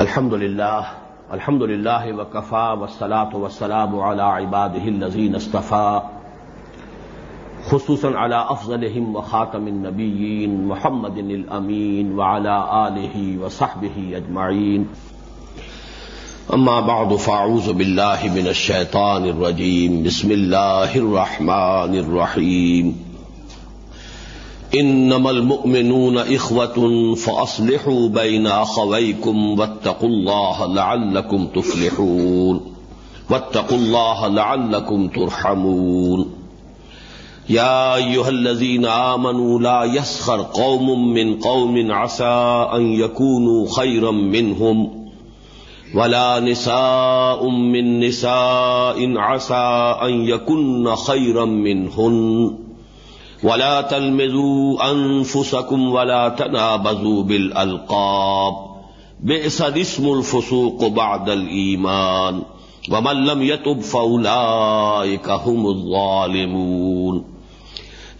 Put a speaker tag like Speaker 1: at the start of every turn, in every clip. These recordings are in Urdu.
Speaker 1: الحمد لله الحمد لله وكفى والصلاة والسلام على عباده الذين اصطفى خصوصا على أفضلهم وخاتم النبيين محمد الأمين وعلى آله وصحبه أجمعين أما بعد فأعوذ بالله من الشيطان الرجيم بسم الله الرحمن الرحيم انما المؤمنون اخوة فاصلحوا بين اخويكم واتقوا الله لعلكم تفلحون. واتقوا الله لعلكم ترحمون. يا ايها الذين امنوا لا يسخر قوم من قوم عسى ان يكونوا خيرا منهم ولا نساء من نساء عسى ان يكن خيرا منهن. ولا تلمزوا انفسكم ولا تنابزوا بالالقاب بئس اسم الفسوق بعد الايمان ومن لم يتب فاولئك هم الظالمون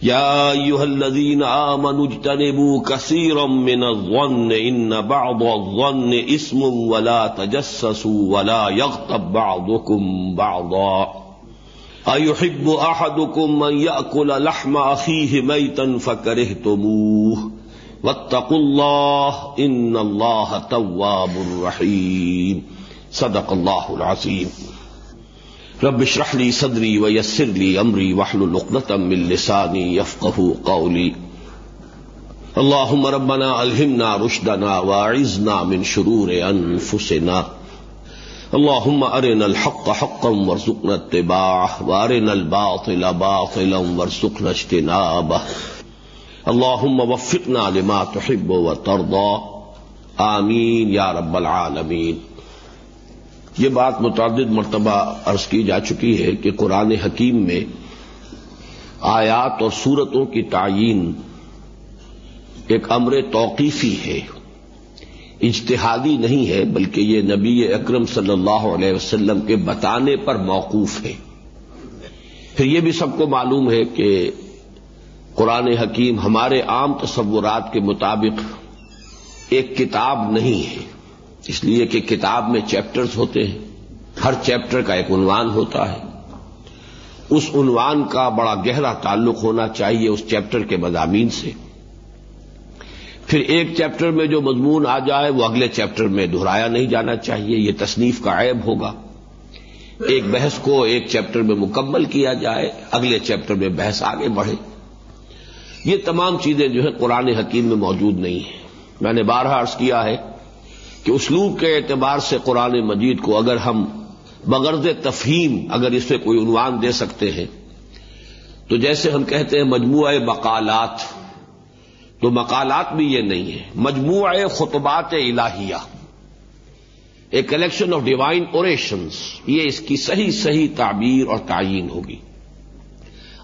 Speaker 1: يا ايها الذين امنوا اجتنبوا كثيرا من الظن ان بعض الظن اسم ولا تجسسوا ولا يغتب بعضكم بعضا ايحب احدكم من ياكل لحم اخيه ميتا فكرهتموه؟ واتقوا الله ان الله تواب رحيم. صدق الله العظيم. رب اشرح لي صدري ويسر لي امري واحلل عقدة من لساني يفقهوا قولي. اللهم ربنا الهمنا رشدنا واعذنا من شرور انفسنا اللهم ارنا الحق حقا وارزقنا اتباعه، وارنا الباطل باطلا وارزقنا اجتنابه. اللهم وفقنا لما تحب وترضى. آمین یا رب العالمین. یہ بات متعدد مرتبہ عرض کی جا چکی ہے کہ قرآن حکیم میں آیات اور صورتوں کی تعین ایک امر توقیفی ہے۔ اجتہادی نہیں ہے، بلکہ یہ نبی اکرم صلی اللہ علیہ وسلم کے بتانے پر موقوف ہے۔ پھر یہ بھی سب کو معلوم ہے کہ قرآن حکیم ہمارے عام تصورات کے مطابق ایک کتاب نہیں ہے۔ اس لیے کہ کتاب میں چیپٹرز ہوتے ہیں، ہر چیپٹر کا ایک عنوان ہوتا ہے۔ اس عنوان کا بڑا گہرا تعلق ہونا چاہیے اس چیپٹر کے مضامین سے۔ پھر ایک چیپٹر میں جو مضمون آ جائے وہ اگلے چیپٹر میں دہرایا نہیں جانا چاہیے، یہ تصنیف کا عیب ہوگا۔ ایک بحث کو ایک چیپٹر میں مکمل کیا جائے، اگلے چیپٹر میں بحث آگے بڑھے۔ یہ تمام چیزیں جو ہے قرآن حکیم میں موجود نہیں ہیں۔ میں نے بارہ عرض کیا ہے کہ اسلوب کے اعتبار سے قرآن مجید کو اگر ہم بغرض تفہیم اگر اس پہ کوئی عنوان دے سکتے ہیں، تو جیسے ہم کہتے ہیں مجموعہ مقالات تو مقالات بھی یہ نہیں ہے مجموعہ خطبات الہیہ۔ A collection of divine orations یہ اس کی صحیح صحیح تعبیر اور تعین ہوگی۔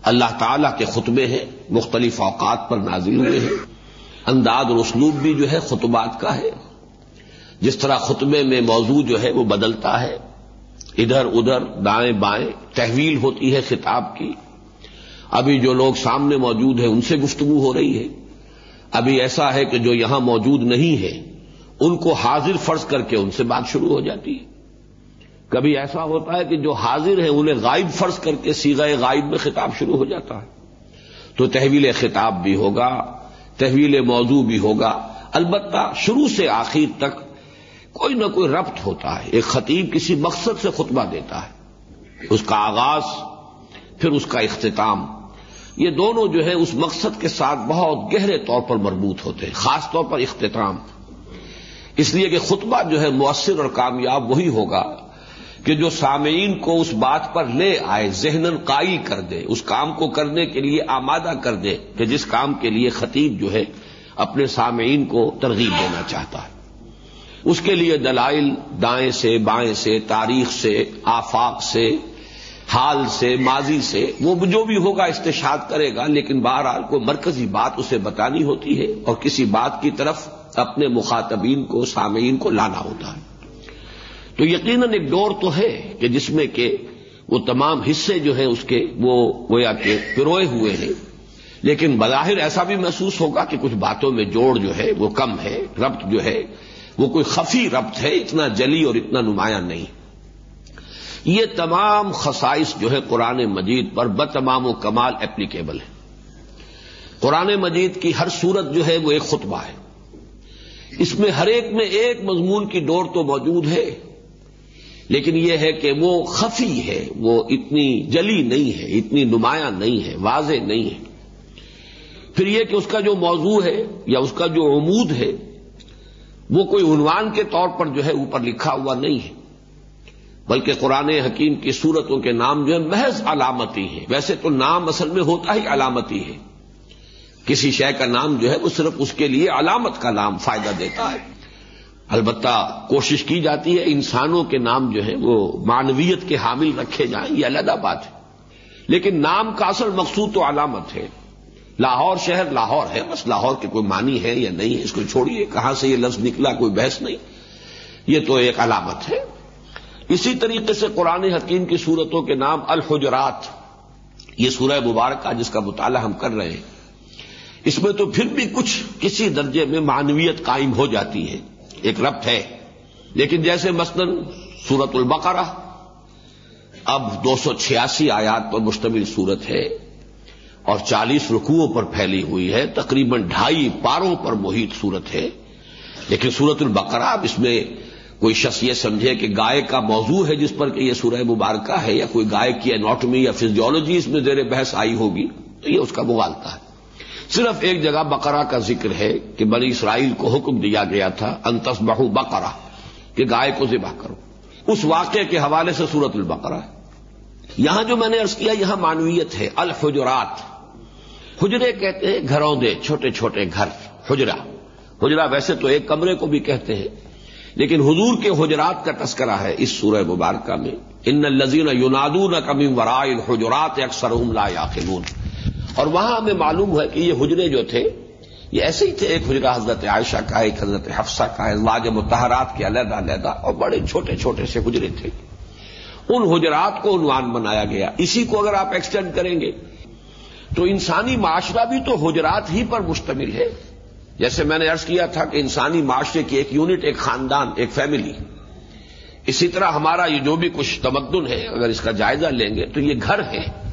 Speaker 1: اللہ تعالی کے خطبے ہیں، مختلف اوقات پر نازل ہوئے ہیں۔ انداز اور اسلوب بھی جو ہے خطبات کا ہے۔ جس طرح خطبے میں موضوع جو ہے وہ بدلتا ہے۔ ادھر ادھر دائیں بائیں تحویل ہوتی ہے خطاب کی۔ ابھی جو لوگ سامنے موجود ہیں، ان سے گفتگو ہو رہی ہے۔ ابھی ایسا ہے کہ جو یہاں موجود نہیں ہے، ان کو حاضر فرض کر کے ان سے بات شروع ہو جاتی ہے۔ کبھی ایسا ہوتا ہے کہ جو حاضر ہیں، انہیں غائب فرض کر کے سیگا غائب میں خطاب شروع ہو جاتا ہے۔ تو تحویل خطاب بھی ہوگا، تحویل موضوع بھی ہوگا۔ البتہ شروع سے آخر تک کوئی نہ کوئی ربط ہوتا ہے، ایک خطیب کسی مقصد سے خطبہ دیتا ہے۔ اس کا آغاز، پھر اس کا اختتام۔ یہ دونوں جو ہے اس مقصد کے ساتھ بہت گہرے طور پر مربوط ہوتے ہیں، خاص طور پر اختتام۔ اس لیے کہ خطبہ جو ہے مؤثر اور کامیاب وہی ہوگا کہ جو سامعین کو اس بات پر لے آئے ذہن قائل کر دے، اس کام کو کرنے کے لیے آمادہ کر دے کہ جس کام کے لیے خطیب جو ہے اپنے سامعین کو ترغیب دینا چاہتا ہے۔ اس کے لیے دلائل دائیں سے بائیں سے، تاریخ سے، آفاق سے حال سے، ماضی سے، وہ جو بھی ہوگا استشاد کرے گا، لیکن بہرحال کو مرکزی بات اسے بتانی ہوتی ہے اور کسی بات کی طرف اپنے مخاطبین کو، سامعین کو لانا ہوتا ہے۔ تو یقیناً ایک دور تو ہے کہ جس میں کہ وہ تمام حصے جو ہیں اس کے، وہ گویا کہ پروئے ہوئے ہیں۔ لیکن بظاہر ایسا بھی محسوس ہوگا کہ کچھ باتوں میں جوڑ جو ہے، وہ کم ہے، ربط جو ہے، وہ کوئی خفی ربط ہے، اتنا جلی اور اتنا نمایاں نہیں۔ یہ تمام خصائص جو ہے قرآن مجید پر بتمام و کمال اپلیکیبل ہے۔ قرآن مجید کی ہر صورت جو ہے وہ ایک خطبہ ہے۔ اس میں ہر ایک میں ایک مضمون کی ڈور تو موجود ہے، لیکن یہ ہے کہ وہ خفی ہے، وہ اتنی جلی نہیں ہے، اتنی نمایاں نہیں ہے، واضح نہیں ہے۔ پھر یہ کہ اس کا جو موضوع ہے یا اس کا جو عمود ہے، وہ کوئی عنوان کے طور پر جو ہے اوپر لکھا ہوا نہیں ہے۔ بلکہ قرآن حکیم کی صورتوں کے نام جو ہے محض علامتی ہے ویسے تو نام اصل میں ہوتا ہی علامتی ہے۔ کسی شے کا نام جو ہے وہ صرف اس کے لیے علامت کا نام فائدہ دیتا ہے۔ البتہ کوشش کی جاتی ہے انسانوں کے نام جو ہے وہ مانویت کے حامل رکھے جائیں، یہ علیحدہ بات ہے۔ لیکن نام کا اصل مقصود تو علامت ہے۔ لاہور شہر لاہور ہے، بس لاہور کے کوئی معنی ہے یا نہیں ہے، اس کو چھوڑیے، کہاں سے یہ لفظ نکلا، کوئی بحث نہیں۔ یہ تو ایک علامت ہے۔ اسی طریقے سے قرآن حکیم کی صورتوں کے نام الحجرات، یہ سورہ مبارکہ جس کا مطالعہ ہم کر رہے ہیں۔ اس میں تو پھر بھی کچھ کسی درجے میں معنویت قائم ہو جاتی ہے، ایک ربط ہے۔ لیکن جیسے مثلا سورت البقرہ، اب دو سو چھیاسی آیات پر مشتمل صورت ہے اور چالیس رکوعوں پر پھیلی ہوئی ہے، تقریباً ڈھائی پاروں پر محیط صورت ہے۔ لیکن سورت البقرہ اب اس میں کوئی شخص یہ سمجھے کہ گائے کا موضوع ہے جس پر کہ یہ سورہ مبارکہ ہے یا کوئی گائے کی اناٹمی یا فزیولوجی اس میں زیر بحث آئی ہوگی، تو یہ اس کا مغالتا ہے۔ صرف ایک جگہ بقرہ کا ذکر ہے کہ بنی اسرائیل کو حکم دیا گیا تھا انتس بہو بقرہ، کہ گائے کو ذبح کرو۔ اس واقعے کے حوالے سے سورت البقرہ ہے۔ یہاں جو میں نے ارض کیا، یہاں مانویت ہے، الحجرات۔ حجرے کہتے ہیں گھروں دے، چھوٹے چھوٹے گھر حجرا حجرا ویسے تو ایک کمرے کو بھی کہتے ہیں لیکن حضور کے حجرات کا تذکرہ ہے اس سورہ مبارکہ میں۔ ان الزین یونادون کمی ورائے حجرات اکثر لا یاقلون۔ اور وہاں ہمیں معلوم ہے کہ یہ حجرے جو تھے، یہ ایسے ہی تھے، ایک حجرہ حضرت عائشہ کا، ایک حضرت حفصہ کا واج متحرات کے علیحدہ علیحدہ اور بڑے چھوٹے چھوٹے سے حجرے تھے۔ ان حجرات کو عنوان بنایا گیا۔ اسی کو اگر آپ ایکسٹینڈ کریں گے، تو انسانی معاشرہ بھی تو حجرات ہی پر مشتمل ہے۔ جیسے میں نے ارض کیا تھا کہ انسانی معاشرے کی ایک یونٹ، ایک خاندان، ایک فیملی، اسی طرح ہمارا یہ جو بھی کچھ تمدن ہے، اگر اس کا جائزہ لیں گے تو یہ گھر ہے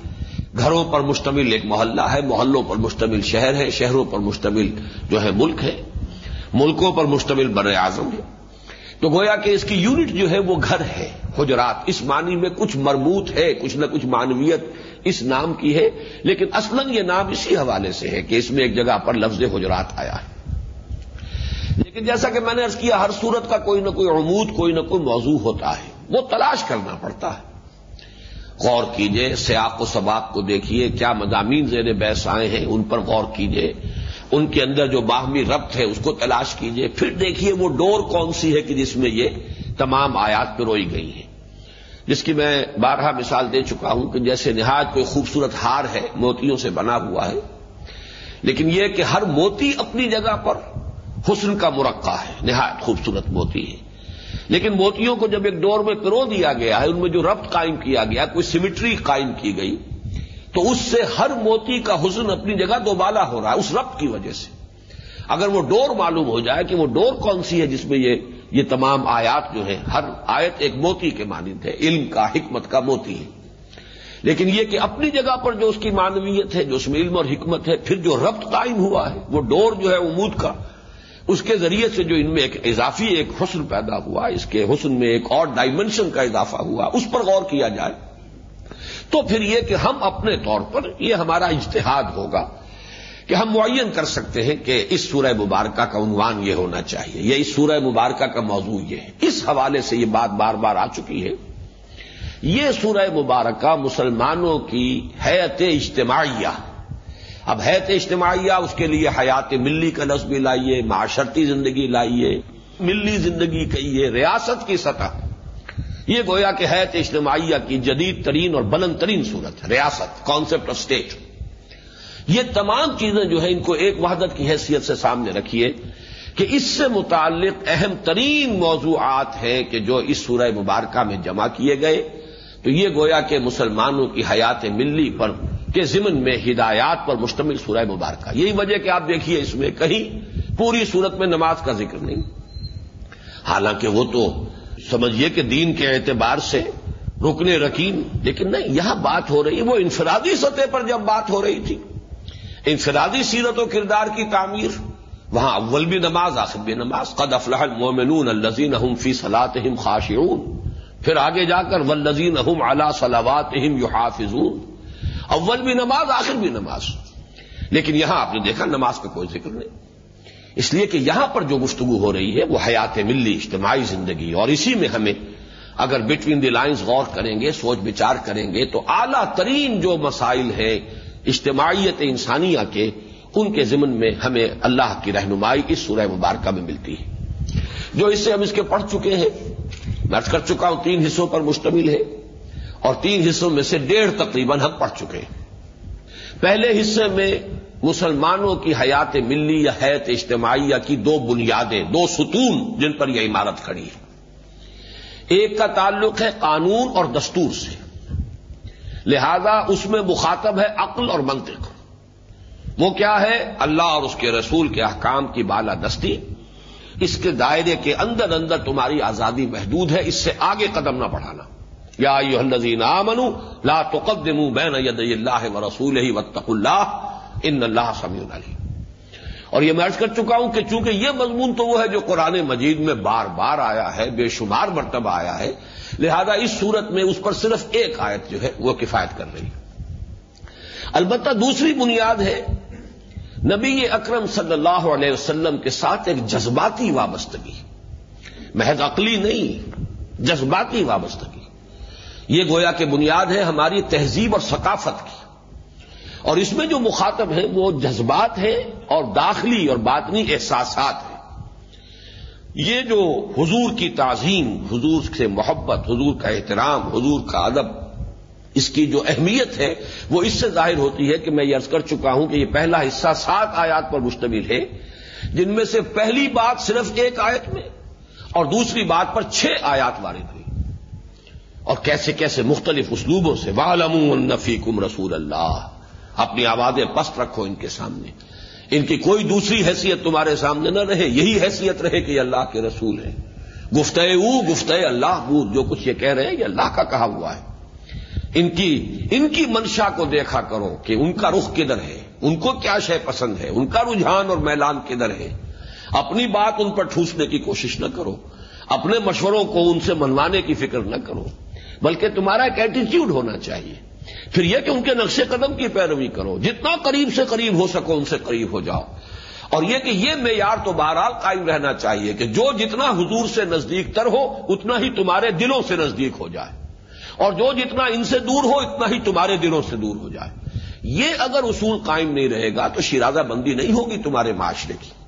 Speaker 1: گھروں پر مشتمل ایک محلہ ہے، محلوں پر مشتمل شہر ہے شہروں پر مشتمل جو ہے ملک ہے۔ ملکوں پر مشتمل بر اعظم ہے۔ تو گویا کہ اس کی یونٹ جو ہے وہ گھر ہے، حجرات۔ اس معنی میں کچھ مربوط ہے، کچھ نہ کچھ معنویت اس نام کی ہے، لیکن اصلاً یہ نام اسی حوالے سے ہے کہ اس میں ایک جگہ پر لفظ حجرات آیا ہے۔ لیکن جیسا کہ میں نے ارض کیا، ہر صورت کا کوئی نہ کوئی عمود، کوئی نہ کوئی موضوع ہوتا ہے۔ وہ تلاش کرنا پڑتا ہے۔ غور کیجیے، سیاق و سباق کو دیکھیے، کیا مضامین زیر بحث آئے ہیں، ان پر غور کیجیے۔ ان کے اندر جو باہمی ربط ہے، اس کو تلاش کیجیے۔ پھر دیکھیے وہ ڈور کون سی ہے کہ جس میں یہ تمام آیات روئی گئی ہیں۔ جس کی میں بارہ مثال دے چکا ہوں کہ جیسے نہایت کوئی خوبصورت ہار ہے، موتیوں سے بنا ہوا ہے، لیکن یہ کہ ہر موتی اپنی جگہ پر حسن کا مرقع ہے، نہایت خوبصورت موتی ہے۔ لیکن موتیوں کو جب ایک ڈور میں پرو دیا گیا ہے، ان میں جو ربط قائم کیا گیا، کوئی سیمیٹری قائم کی گئی، تو اس سے ہر موتی کا حسن اپنی جگہ دوبالا ہو رہا ہے، اس ربط کی وجہ سے۔ اگر وہ ڈور معلوم ہو جائے کہ وہ ڈور کون سی ہے جس میں یہ یہ تمام آیات جو ہیں، ہر آیت ایک موتی کے مانند ہے، علم کا، حکمت کا موتی ہے۔ لیکن یہ کہ اپنی جگہ پر جو اس کی مانویت ہے، جو اس میں علم اور حکمت ہے، پھر جو ربط قائم ہوا ہے، وہ ڈور جو ہے، امود کا اس کے ذریعے سے جو ان میں ایک اضافی ایک حسن پیدا ہوا، اس کے حسن میں ایک اور ڈائمنشن کا اضافہ ہوا، اس پر غور کیا جائے، تو پھر یہ کہ ہم اپنے طور پر یہ ہمارا اجتہاد ہوگا کہ ہم معین کر سکتے ہیں کہ اس سورہ مبارکہ کا عنوان یہ ہونا چاہیے۔ یہ اس سورہ مبارکہ کا موضوع یہ ہے۔ اس حوالے سے یہ بات بار بار آ چکی ہے۔ یہ سورہ مبارکہ مسلمانوں کی حیت اجتماعیہ اب ہے اجتماعیہ، اس کے لیے حیات ملی کا لفظ بھی لائیے، معاشرتی زندگی لائیے، ملی زندگی کہیے، ریاست کی سطح۔ یہ گویا کہ ہے تو اجتماعیہ کی جدید ترین اور بلند ترین صورت، ریاست کانسیپٹ آف اسٹیٹ یہ تمام چیزیں جو ہیں، ان کو ایک وحدت کی حیثیت سے سامنے رکھیے کہ اس سے متعلق اہم ترین موضوعات ہیں کہ جو اس سورہ مبارکہ میں جمع کیے گئے۔ تو یہ گویا کہ مسلمانوں کی حیات ملی پر کے ضمن میں ہدایات پر مشتمل سورہ مبارکہ۔ یہی وجہ کہ آپ دیکھیے اس میں کہیں پوری صورت میں نماز کا ذکر نہیں۔ حالانکہ وہ تو سمجھیے کہ دین کے اعتبار سے رکنے رکین، لیکن نہیں، یہاں بات ہو رہی ہے، وہ انفرادی سطح پر جب بات ہو رہی تھی، انفرادی سیرت و کردار کی تعمیر، وہاں اول بھی نماز، آخر بھی نماز۔ قد افلاح المومنون الزین احم فی صلاحم خاشعون۔ پھر آگے جا کر ولزین احم اعلی صلاوات اہم یو اول بھی نماز، آخر بھی نماز۔ لیکن یہاں آپ نے دیکھا نماز کا کوئی ذکر نہیں۔ اس لیے کہ یہاں پر جو گفتگو ہو رہی ہے وہ حیات ملی، اجتماعی زندگی۔ اور اسی میں ہمیں اگر بٹوین دی لائنز غور کریں گے، سوچ بچار کریں گے، تو اعلیٰ ترین جو مسائل ہیں اجتماعیت انسانیہ کے، ان کے ضمن میں ہمیں اللہ کی رہنمائی اس سورہ مبارکہ میں ملتی ہے۔ جو اس سے ہم اس کے پڑھ چکے ہیں، میں کر چکا ہوں، تین حصوں پر مشتمل ہے۔ اور تین حصوں میں سے ڈیڑھ تقریباً ہم پڑھ چکے ہیں۔ پہلے حصے میں مسلمانوں کی حیات ملی یا حیات اجتماعیہ کی دو بنیادیں، دو ستون جن پر یہ عمارت کھڑی ہے۔ ایک کا تعلق ہے قانون اور دستور سے۔ لہذا اس میں مخاطب ہے عقل اور منطق۔ وہ کیا ہے؟ اللہ اور اس کے رسول کے احکام کی بالا دستی۔ اس کے دائرے کے اندر اندر تمہاری آزادی محدود ہے، اس سے آگے قدم نہ بڑھانا۔ یا الذین آمنوا لا تقدموا بین ید اللہ و رسول ہی وطق اللہ ان اللہ سمیع علی اور یہ میں عرض کر چکا ہوں کہ چونکہ یہ مضمون تو وہ ہے جو قرآن مجید میں بار بار آیا ہے، بے شمار مرتبہ آیا ہے، لہذا اس صورت میں اس پر صرف ایک آیت جو ہے وہ کفایت کر رہی ہے۔ البتہ دوسری بنیاد ہے، نبی اکرم صلی اللہ علیہ وسلم کے ساتھ ایک جذباتی وابستگی۔ محض عقلی نہیں، جذباتی وابستگی۔ یہ گویا کہ بنیاد ہے ہماری تہذیب اور ثقافت کی۔ اور اس میں جو مخاطب ہیں وہ جذبات ہیں اور داخلی اور باطنی احساسات ہیں۔ یہ جو حضور کی تعظیم، حضور سے محبت، حضور کا احترام، حضور کا ادب، اس کی جو اہمیت ہے وہ اس سے ظاہر ہوتی ہے کہ میں یہ عرض کر چکا ہوں کہ یہ پہلا حصہ سات آیات پر مشتمل ہے، جن میں سے پہلی بات صرف ایک آیت میں اور دوسری بات پر چھ آیات وارد ہوئی۔ اور کیسے کیسے مختلف اسلوبوں سے والم النفی کم رسول اللہ اپنی آوازیں پست رکھو ان کے سامنے۔ ان کی کوئی دوسری حیثیت تمہارے سامنے نہ رہے، یہی حیثیت رہے کہ یہ اللہ کے رسول ہیں۔ گفت او گفت اللہ بود، جو کچھ یہ کہہ رہے ہیں، یہ اللہ کا کہا ہوا ہے۔ ان کی ان کی منشا کو دیکھا کرو کہ ان کا رخ کدھر ہے، ان کو کیا شے پسند ہے، ان کا رجحان اور میلان کدھر ہے۔ اپنی بات ان پر ٹھوسنے کی کوشش نہ کرو۔ اپنے مشوروں کو ان سے منوانے کی فکر نہ کرو۔ بلکہ تمہارا ایک ایٹیچیوڈ ہونا چاہیے۔ پھر یہ کہ ان کے نقش قدم کی پیروی کرو۔ جتنا قریب سے قریب ہو سکو، ان سے قریب ہو جاؤ۔ اور یہ کہ یہ معیار تو بہرحال قائم رہنا چاہیے کہ جو جتنا حضور سے نزدیک تر ہو، اتنا ہی تمہارے دلوں سے نزدیک ہو جائے۔ اور جو جتنا ان سے دور ہو، اتنا ہی تمہارے دلوں سے دور ہو جائے۔ یہ اگر اصول قائم نہیں رہے گا تو شیرازہ بندی نہیں ہوگی تمہارے معاشرے کی۔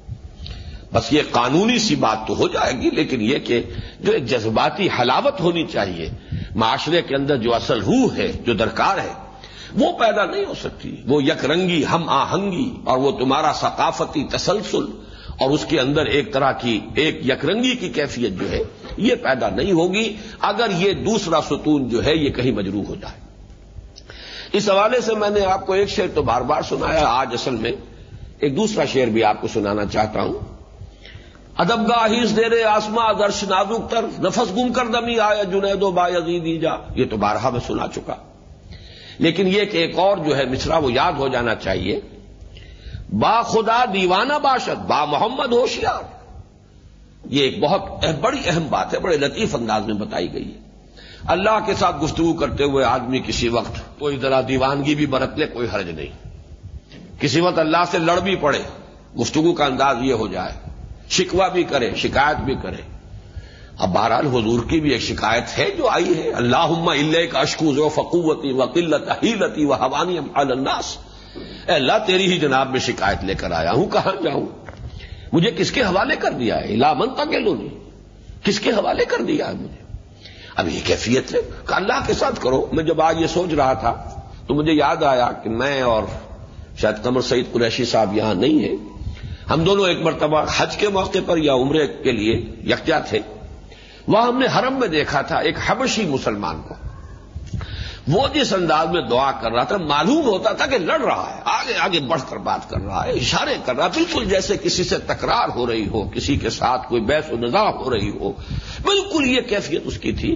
Speaker 1: بس یہ قانونی سی بات تو ہو جائے گی، لیکن یہ کہ جو ایک جذباتی حلاوت ہونی چاہیے، معاشرے کے اندر جو اصل روح ہے، جو درکار ہے، وہ پیدا نہیں ہو سکتی۔ وہ یک رنگی، ہم آہنگی، اور وہ تمہارا ثقافتی تسلسل، اور اس کے اندر ایک طرح کی ایک یکرنگی کی کیفیت جو ہے، یہ پیدا نہیں ہوگی۔ اگر یہ دوسرا ستون جو ہے، یہ کہیں مجروح ہو جائے۔ اس حوالے سے میں نے آپ کو ایک شعر تو بار بار سنایا۔ آج اصل میں ایک دوسرا شعر بھی آپ کو سنانا چاہتا ہوں۔ ادب گاہیز دے رے آسما درش نازک تر نفس گم کر دمی آیا جنید و با یزید جا یہ تو بارہا میں سنا چکا۔ لیکن یہ کہ ایک اور جو ہے مصرا وہ یاد ہو جانا چاہیے۔ با خدا دیوانہ باشد، با محمد ہوشیار۔ یہ ایک بہت بڑی اہم بات ہے، بڑے لطیف انداز میں بتائی گئی ہے۔ اللہ کے ساتھ گفتگو کرتے ہوئے آدمی کسی وقت کوئی ذرا دیوانگی بھی برت لے، کوئی حرج نہیں۔ کسی وقت اللہ سے لڑ بھی پڑے، گفتگو کا انداز یہ ہو جائے۔ شکوا بھی کرے، شکایت بھی کرے۔ اب بہرحال حضور کی بھی ایک شکایت ہے جو آئی ہے اللہ اللہ کا اشکوز و فقوتی و قلت ہیلتی و حوانی الناس۔ اے اللہ، تیری ہی جناب میں شکایت لے کر آیا ہوں، کہاں جاؤں؟ مجھے کس کے حوالے کر دیا ہے؟ لامن تک لونی کس کے حوالے کر دیا ہے مجھے؟ اب یہ کیفیت ہے کہ اللہ کے ساتھ کرو۔ میں جب آج یہ سوچ رہا تھا تو مجھے یاد آیا کہ میں اور شاید قمر سعید قریشی صاحب یہاں نہیں ہیں۔ ہم دونوں ایک مرتبہ حج کے موقع پر یا عمرے کے لیے یکجا تھے۔ وہاں ہم نے حرم میں دیکھا تھا ایک حبشی مسلمان کو۔ وہ جس انداز میں دعا کر رہا تھا، معلوم ہوتا تھا کہ لڑ رہا ہے، آگے آگے بڑھ کر بات کر رہا ہے، اشارے کر رہا بالکل جیسے کسی سے تکرار ہو رہی ہو، کسی کے ساتھ کوئی بحث و نظا ہو رہی ہو۔ بالکل یہ کیفیت اس کی تھی۔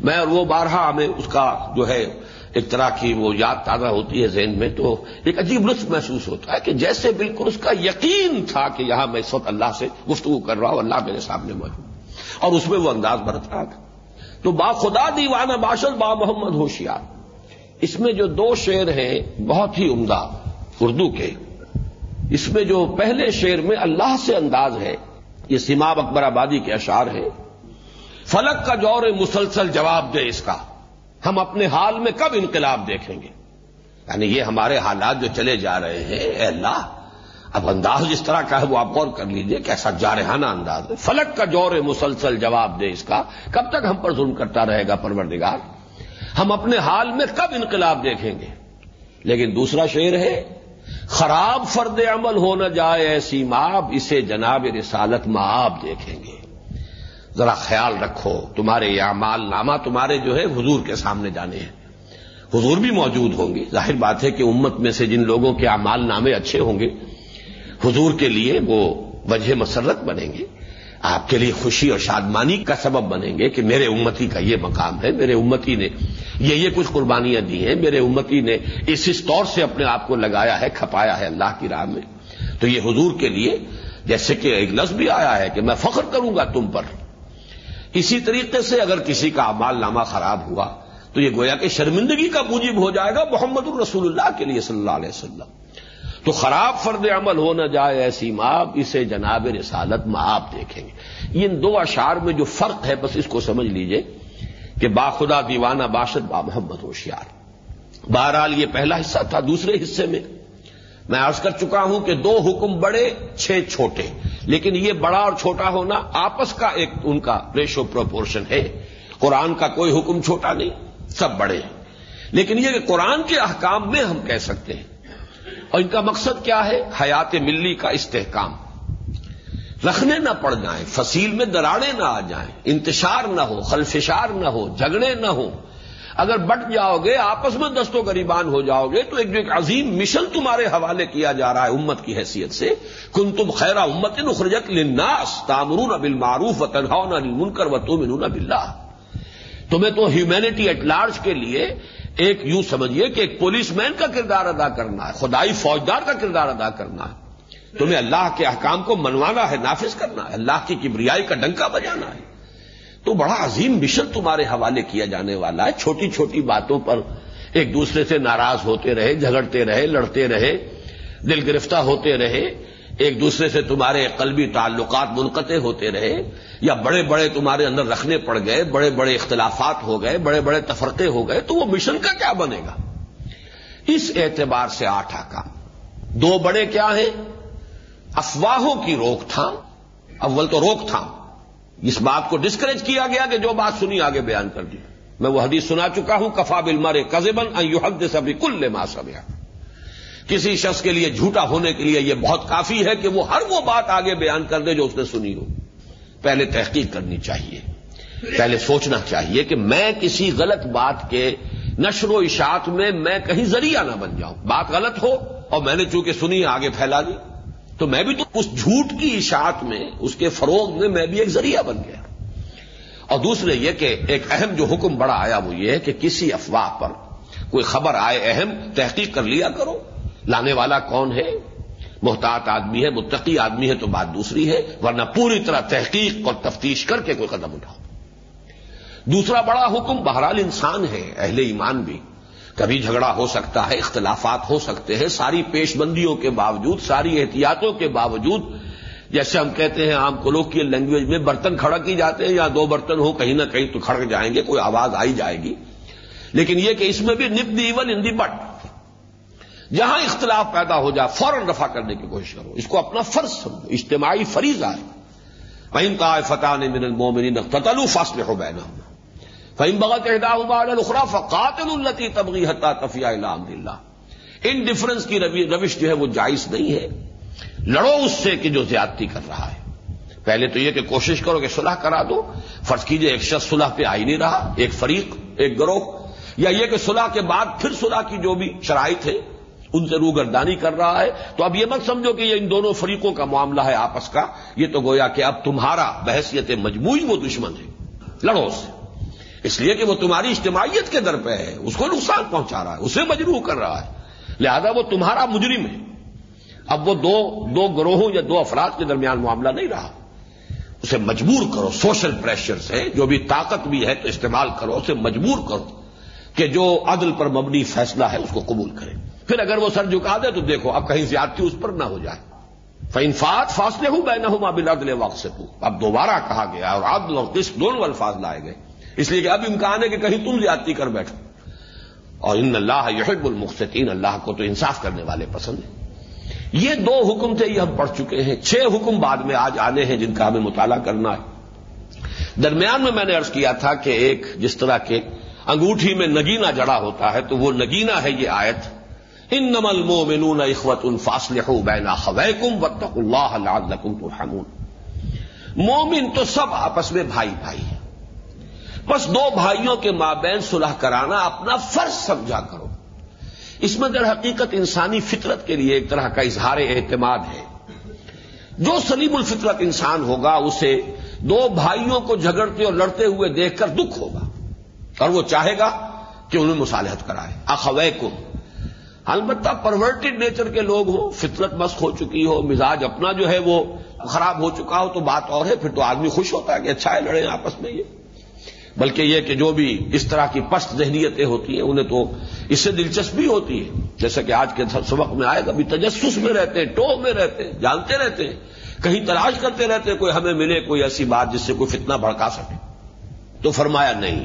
Speaker 1: میں اور وہ بارہا ہمیں اس کا جو ہے ایک طرح کی وہ یاد تازہ ہوتی ہے ذہن میں تو ایک عجیب لطف محسوس ہوتا ہے کہ جیسے بالکل اس کا یقین تھا کہ یہاں میں اس وقت اللہ سے گفتگو کر رہا ہوں، اللہ میرے سامنے موجود اور اس میں وہ انداز برت رہا تھا۔ تو با خدا دیوانہ باشد با محمد ہوشیار۔ اس میں جو دو شعر ہیں بہت ہی عمدہ اردو کے۔ اس میں جو پہلے شعر میں اللہ سے انداز ہے، یہ سماب اکبر آبادی کے اشعار ہیں۔ فلک کا جور مسلسل جواب دے اس کا۔ ہم اپنے حال میں کب انقلاب دیکھیں گے؟ یعنی یہ ہمارے حالات جو چلے جا رہے ہیں، اے اللہ، اب انداز جس طرح کا ہے، وہ آپ غور کر لیجیے کیسا جارحانہ انداز ہے۔ فلک کا جور مسلسل جواب دے اس کا۔ کب تک ہم پر ظلم کرتا رہے گا پروردگار؟ ہم اپنے حال میں کب انقلاب دیکھیں گے؟ لیکن دوسرا شعر ہے، خراب فرد عمل ہو نہ جائے ایسی ماب اسے جناب رسالت معاب دیکھیں گے۔ ذرا خیال رکھو، تمہارے یہ اعمال نامہ تمہارے جو ہے حضور کے سامنے جانے ہیں۔ حضور بھی موجود ہوں گے ظاہر بات ہے کہ امت میں سے جن لوگوں کے اعمال نامے اچھے ہوں گے، حضور کے لیے وہ وجہ مسرت بنیں گے۔ آپ کے لیے خوشی اور شادمانی کا سبب بنیں گے کہ میرے امتی کا یہ مقام ہے، میرے امتی نے یہ یہ کچھ قربانیاں دی ہیں، میرے امتی نے اس اس طور سے اپنے آپ کو لگایا ہے، کھپایا ہے اللہ کی راہ میں۔ تو یہ حضور کے لیے، جیسے کہ ایک لفظ بھی آیا ہے کہ میں فخر کروں گا تم پر۔ اسی طریقے سے اگر کسی کا امال نامہ خراب ہوا تو یہ گویا کہ شرمندگی کا موجب ہو جائے گا محمد الرسول اللہ کے لیے صلی اللہ علیہ وسلم۔ تو خراب فرد عمل ہو نہ جائے ایسی ماب اسے جناب رسالت میں آپ دیکھیں گے۔ ان دو اشعار میں جو فرق ہے، بس اس کو سمجھ لیجیے کہ باخدا دیوانہ باشد، با محمد ہوشیار۔ بہرحال یہ پہلا حصہ تھا دوسرے حصے میں۔ میں عرض کر چکا ہوں کہ دو حکم بڑے، چھ چھوٹے۔ لیکن یہ بڑا اور چھوٹا ہونا آپس کا ایک ان کا ریشو پروپورشن ہے۔ قرآن کا کوئی حکم چھوٹا نہیں، سب بڑے ہیں۔ لیکن یہ کہ قرآن کے احکام میں ہم کہہ سکتے ہیں۔ اور ان کا مقصد کیا ہے؟ حیات ملی کا استحکام۔ رکھنے نہ پڑ جائیں، فصیل میں دراڑیں نہ آ جائیں، انتشار نہ ہو، خلفشار نہ ہو، جھگڑے نہ ہو اگر بٹ جاؤ گے، آپس میں دست و گریبان ہو جاؤ گے، تو ایک جو ایک عظیم مشن تمہارے حوالے کیا جا رہا ہے امت کی حیثیت سے کن تم خیر امت نخرجت لناس تامرون بل معروف و تنہا نہ منکر و تم بلّہ تمہیں تو ہیومینٹی ایٹ لارج کے لیے ایک یوں سمجھیے کہ ایک پولیس مین کا کردار ادا کرنا ہے، خدائی فوجدار کا کردار ادا کرنا ہے۔ تمہیں اللہ کے احکام کو منوانا ہے، نافذ کرنا ہے، اللہ کی کبریائی کا ڈنکا بجانا ہے۔ تو بڑا عظیم مشن تمہارے حوالے کیا جانے والا ہے۔ چھوٹی چھوٹی باتوں پر ایک دوسرے سے ناراض ہوتے رہے، جھگڑتے رہے، لڑتے رہے، دل گرفتہ ہوتے رہے۔ ایک دوسرے سے تمہارے قلبی تعلقات منقطع ہوتے رہے یا بڑے بڑے تمہارے اندر رکھنے پڑ گئے، بڑے بڑے اختلافات ہو گئے، بڑے بڑے تفرقے ہو گئے، تو وہ مشن کا کیا بنے گا؟ اس اعتبار سے آٹھ کا دو بڑے کیا ہیں؟ افواہوں کی روک تھام۔ اول تو روک تھام۔ اس بات کو ڈسکریج کیا گیا کہ جو بات سنی آگے بیان کر دی۔ میں وہ حدیث سنا چکا ہوں، کفا بل مرے کزبن حد سبھی کل ماں سبیا کسی شخص کے لیے جھوٹا ہونے کے لیے یہ بہت کافی ہے کہ وہ ہر وہ بات آگے بیان کر دے جو اس نے سنی ہو۔ پہلے تحقیق کرنی چاہیے۔ پہلے سوچنا چاہیے کہ میں کسی غلط بات کے نشر و اشاعت میں میں کہیں ذریعہ نہ بن جاؤں۔ بات غلط ہو اور میں نے چونکہ سنی، آگے پھیلا دی۔ تو میں بھی تو اس جھوٹ کی اشاعت میں، اس کے فروغ میں میں بھی ایک ذریعہ بن گیا۔ اور دوسرے یہ کہ ایک اہم جو حکم بڑا آیا وہ یہ ہے کہ کسی افواہ پر کوئی خبر آئے اہم، تحقیق کر لیا کرو۔ لانے والا کون ہے؟ محتاط آدمی ہے، متقی آدمی ہے تو بات دوسری ہے، ورنہ پوری طرح تحقیق اور تفتیش کر کے کوئی قدم اٹھاؤ۔ دوسرا بڑا حکم، بہرحال انسان ہے، اہل ایمان بھی۔ کبھی جھگڑا ہو سکتا ہے، اختلافات ہو سکتے ہیں، ساری پیش بندیوں کے باوجود، ساری احتیاطوں کے باوجود، جیسے ہم کہتے ہیں عام کولوکیل لینگویج میں برتن کھڑا کی جاتے ہیں یا دو برتن ہو، کہیں نہ کہیں تو کھڑک جائیں گے، کوئی آواز آئی جائے گی۔ لیکن یہ کہ اس میں بھی نپ دی ایون ان دی بٹ جہاں اختلاف پیدا ہو جائے، فوراً رفع کرنے کی کوشش کرو۔ اس کو اپنا فرض سمجھو، اجتماعی فریض آئے فہم کا فتح نے من المومنین تتلو فاصلے ہو بینا فہم بغت اہدا الخرا فقاتل التی تبغی حتا تفیہ الحمد اللہ ان ڈفرنس کی روش جو ہے وہ جائز نہیں ہے۔ لڑو اس سے کہ جو زیادتی کر رہا ہے۔ پہلے تو یہ کہ کوشش کرو کہ صلح کرا دو۔ فرض کیجیے ایک شخص صلح پہ آئی نہیں رہا، ایک فریق، ایک گروہ۔ یا یہ کہ صلح کے بعد پھر صلح کی جو بھی شرائط ہے ان سے روگردانی کر رہا ہے۔ تو اب یہ مت سمجھو کہ یہ ان دونوں فریقوں کا معاملہ ہے آپس کا۔ یہ تو گویا کہ اب تمہارا بحثیت مجموعی وہ دشمن ہے۔ لڑو سے۔ اس لیے کہ وہ تمہاری اجتماعیت کے در پہ ہے، اس کو نقصان پہنچا رہا ہے، اسے مجروح کر رہا ہے۔ لہذا وہ تمہارا مجرم ہے۔ اب وہ دو دو گروہوں یا دو افراد کے درمیان معاملہ نہیں رہا۔ اسے مجبور کرو، سوشل پریشر سے جو بھی طاقت بھی ہے تو استعمال کرو، اسے مجبور کرو کہ جو عدل پر مبنی فیصلہ ہے اس کو قبول کرے۔ پھر اگر وہ سر جھکا دے تو دیکھو، اب کہیں زیادتی اس پر نہ ہو جائے۔ فنفات فاصلے ہوں میں نہ ہوں ابل عدل وقت سے اب دوبارہ کہا گیا اور عدل اور قسط دونوں الفاظ لائے گئے۔ اس لیے کہ اب امکان ہے کہ کہیں تم زیادتی کر بیٹھو۔ اور ان اللہ یحب المختین اللہ کو تو انصاف کرنے والے پسند ہیں۔ یہ دو حکم تھے، یہ ہم پڑھ چکے ہیں۔ چھ حکم بعد میں آج آنے ہیں جن کا ہمیں مطالعہ کرنا ہے۔ درمیان میں میں نے ارض کیا تھا کہ ایک جس طرح کے انگوٹھی میں نگینا جڑا ہوتا ہے، تو وہ نگینا ہے یہ آیت۔ ان نمل مو اخوت ان فاصل بینا خویکم وطق اللہ ترحمون۔ مومن تو سب آپس میں بھائی بھائی بس دو بھائیوں کے مابین صلح کرانا اپنا فرض سمجھا کرو۔ اس میں در حقیقت انسانی فطرت کے لیے ایک طرح کا اظہار اعتماد ہے۔ جو سلیم الفطرت انسان ہوگا، اسے دو بھائیوں کو جھگڑتے اور لڑتے ہوئے دیکھ کر دکھ ہوگا۔ اور وہ چاہے گا کہ انہیں مصالحت کرائے۔ اخوے کو البتہ پرورٹڈ نیچر کے لوگ ہوں، فطرت مست ہو چکی ہو، مزاج اپنا جو ہے وہ خراب ہو چکا ہو تو بات اور ہے، پھر تو آدمی خوش ہوتا ہے کہ اچھا ہے لڑے آپس میں یہ۔ بلکہ یہ کہ جو بھی اس طرح کی پست ذہنیتیں ہوتی ہیں، انہیں تو اس سے دلچسپی ہوتی ہے۔ جیسا کہ آج کے سبق میں آئے گا بھی تجسس میں رہتے ہیں ٹو میں رہتے ہیں، جانتے رہتے ہیں۔ کہیں تلاش کرتے رہتے ہیں، کوئی ہمیں ملے، کوئی ایسی بات جس سے کوئی فتنہ بھڑکا سکے۔ تو فرمایا نہیں۔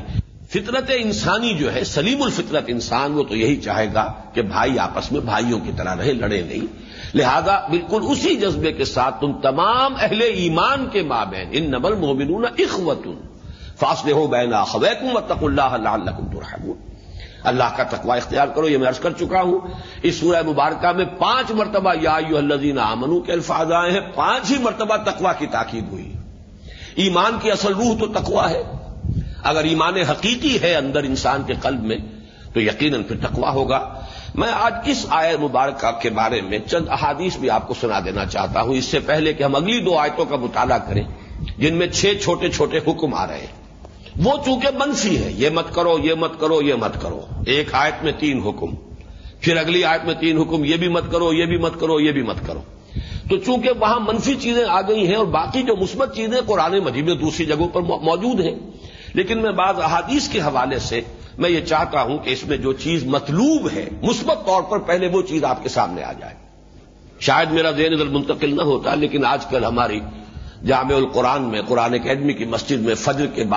Speaker 1: فطرت انسانی جو ہے، سلیم الفطرت انسان، وہ تو یہی چاہے گا کہ بھائی آپس میں بھائیوں کی طرح رہے لڑے نہیں۔ لہذا بالکل اسی جذبے کے ساتھ تم تمام اہل ایمان کے مابین ان نبل مومنون اخوتن فاصلے ہو بینا خویکم و تق اللہ اللہ ترحمون۔ اللہ کا تقوا اختیار کرو، یہ میں عرض کر چکا ہوں۔ اس سورہ مبارکہ میں پانچ مرتبہ یا الذین آمنو کے الفاظ آئے ہیں، پانچ ہی مرتبہ تقوا کی تاکید ہوئی۔ ایمان کی اصل روح تو تقوا ہے۔ اگر ایمان حقیقی ہے اندر انسان کے قلب میں، تو یقیناً پھر تقوا ہوگا۔ میں آج اس آئے مبارکہ کے بارے میں چند احادیث بھی آپ کو سنا دینا چاہتا ہوں۔ اس سے پہلے کہ ہم اگلی دو آیتوں کا مطالعہ کریں، جن میں چھ چھوٹے چھوٹے حکم آ رہے ہیں۔ وہ چونکہ منفی ہے، یہ مت کرو، یہ مت کرو، یہ مت کرو۔ ایک آیت میں تین حکم، پھر اگلی آیت میں تین حکم، یہ بھی مت کرو، یہ بھی مت کرو، یہ بھی مت کرو۔ تو چونکہ وہاں منفی چیزیں آ گئی ہیں اور باقی جو مثبت چیزیں قرآن مجید میں دوسری جگہوں پر موجود ہیں، لیکن میں بعض احادیث کے حوالے سے میں یہ چاہتا ہوں کہ اس میں جو چیز مطلوب ہے، مثبت طور پر پہلے وہ چیز آپ کے سامنے آ جائے۔ شاید میرا ذہن ادھر منتقل نہ ہوتا، لیکن آج کل ہماری جامع القرآن میں، قرآن اکیڈمی کی مسجد میں فجر کے بعد